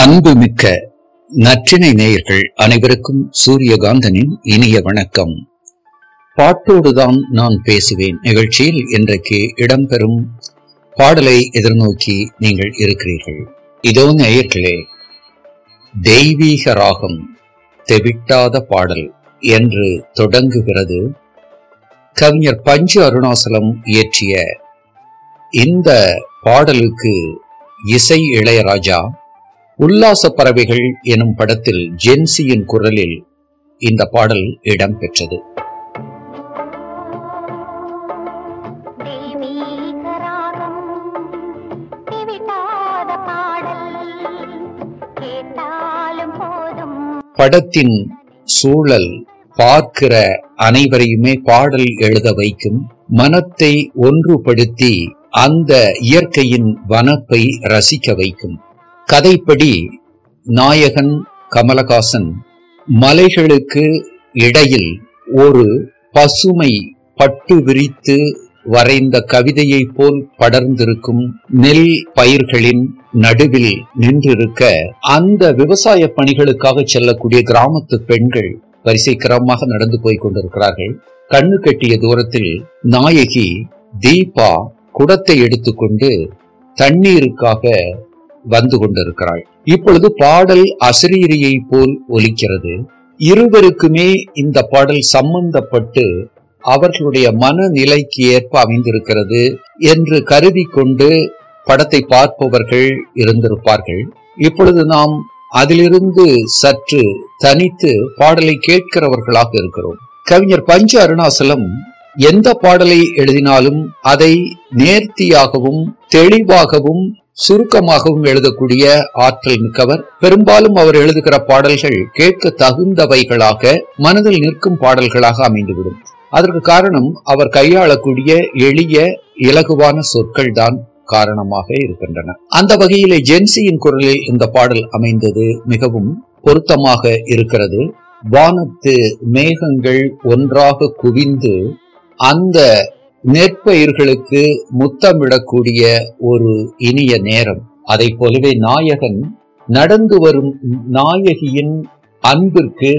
அன்புமிக்க நற்றினை நேயர்கள் அனைவருக்கும் சூரியகாந்தனின் இனிய வணக்கம். பாட்டோடுதான் நான் பேசுவேன். நிகழ்ச்சியில் இன்றைக்கு இடம்பெறும் பாடலை எதிர்நோக்கி நீங்கள் இருக்கிறீர்கள். இதோ நேயர்களே தெய்வீக ராகம் தெவிட்டாத பாடல் என்று தொடங்குகிறது. கவிஞர் பஞ்சு அருணாசலம் இயற்றிய இந்த பாடலுக்கு இசை இளையராஜா உல்லாச பறவைகள் எனும் படத்தில் ஜென்சியின் குரலில் இந்த பாடல் இடம்பெற்றது. படத்தின் சூழல் பார்க்கிற அனைவரையுமே பாடல் எழுத வைக்கும் மனத்தை ஒன்றுபடுத்தி அந்த இயற்கையின் வனப்பை ரசிக்க வைக்கும். கதைப்படி நாயகன் கமலஹாசன் மலைகளுக்கு இடையில் ஒரு பசுமை பட்டு விரித்து வரைந்த கவிதையைப் போல் படர்ந்திருக்கும் நெல் பயிர்களின் நடுவில் நின்றிருக்க அந்த விவசாய பணிகளுக்காக செல்லக்கூடிய கிராமத்து பெண்கள் வரிசைக்கிரமமாக நடந்து போய் கொண்டிருக்கிறார்கள். கண்ணு கட்டிய தூரத்தில் நாயகி தீபா குடத்தை எடுத்துக்கொண்டு தண்ணீருக்காக வந்து கொண்டிருக்கிறாள். இப்பொழுது பாடல் அசரீரியை போல் ஒலிக்கிறது. இருவருக்குமே இந்த பாடல் சம்பந்தப்பட்டு அவர்களுடைய மனநிலைக்கு ஏற்ப அமைந்திருக்கிறது என்று கருதி கொண்டு படத்தை பார்ப்பவர்கள் இருந்திருப்பார்கள். இப்பொழுது நாம் அதிலிருந்து சற்று தனித்து பாடலை கேட்கிறவர்களாக இருக்கிறோம். கவிஞர் பஞ்ச அருணாசலம் எந்த பாடலை எழுதினாலும் அதை நேர்த்தியாகவும் தெளிவாகவும் சுருக்கமாகவும் எழுதக்கூடிய ஆற்றல் மிக்கவர். பெரும்பாலும் அவர் எழுதுகிற பாடல்கள் கேட்க தகுந்தவைகளாக மனதில் நிற்கும் பாடல்களாக அமைந்துவிடும். அதற்கு காரணம் அவர் கையாளக்கூடிய எளிய இலகுவான சொற்கள் தான் காரணமாக இருக்கின்றன. அந்த வகையிலே ஜென்சியின் குரலில் இந்த பாடல் அமைந்தது மிகவும் பொருத்தமாக இருக்கிறது. வானத்து மேகங்கள் ஒன்றாக குவிந்து அந்த நெற்பயிர்களுக்கு முத்தமிடக்கூடிய ஒரு இனிய நேரம். அதை போலவே நாயகன் நடந்து வரும் நாயகியின் அன்பிற்கு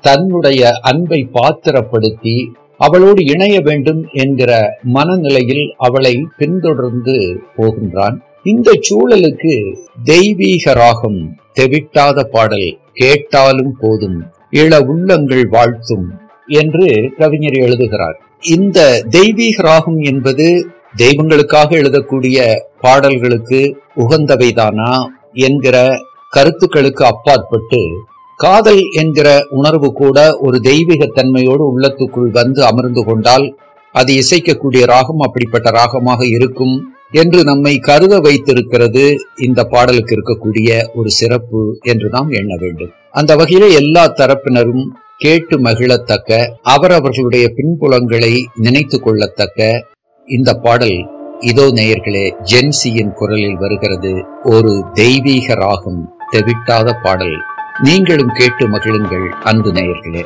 தன்னுடைய அன்பை பாத்திரப்படுத்தி அவளோடு இணைய வேண்டும் என்கிற மனநிலையில் அவளை பின்தொடர்ந்து போகின்றான். இந்த சூழலுக்கு தெய்வீக ராகம் தெவிட்டாத பாடல் கேட்டாலும் போதும் இள உள்ளங்கள் வாழ்த்தும். என்று கவிஞர் எழுதுகிறார். இந்த தெய்வீக ராகம் என்பது தெய்வங்களுக்காக எழுதக்கூடிய பாடல்களுக்கு உகந்தவைதானா என்கிற கருத்துக்களுக்கு அப்பாற்பட்டு காதல் என்கிற உணர்வு கூட ஒரு தெய்வீக தன்மையோடு உள்ளத்துக்குள் வந்து அமர்ந்து கொண்டால் அது இசைக்கக்கூடிய ராகம் அப்படிப்பட்ட ராகமாக இருக்கும் என்று நம்மை கருத வைத்திருக்கிறது இந்த பாடலுக்கு இருக்கக்கூடிய ஒரு சிறப்பு என்று நாம் எண்ண வேண்டும். அந்த வகையில எல்லா தரப்பினரும் கேட்டு மகிழத்தக்க அவரவர்களுடைய பின்புலங்களை நினைத்து கொள்ளத்தக்க இந்த பாடல் இதோ நேயர்களே ஜென்சியின் குரலில் வருகிறது. ஒரு தெய்வீக ராகம் தெவிட்டாத பாடல். நீங்களும் கேட்டு மகிழுங்கள் அன்பு நேயர்களே.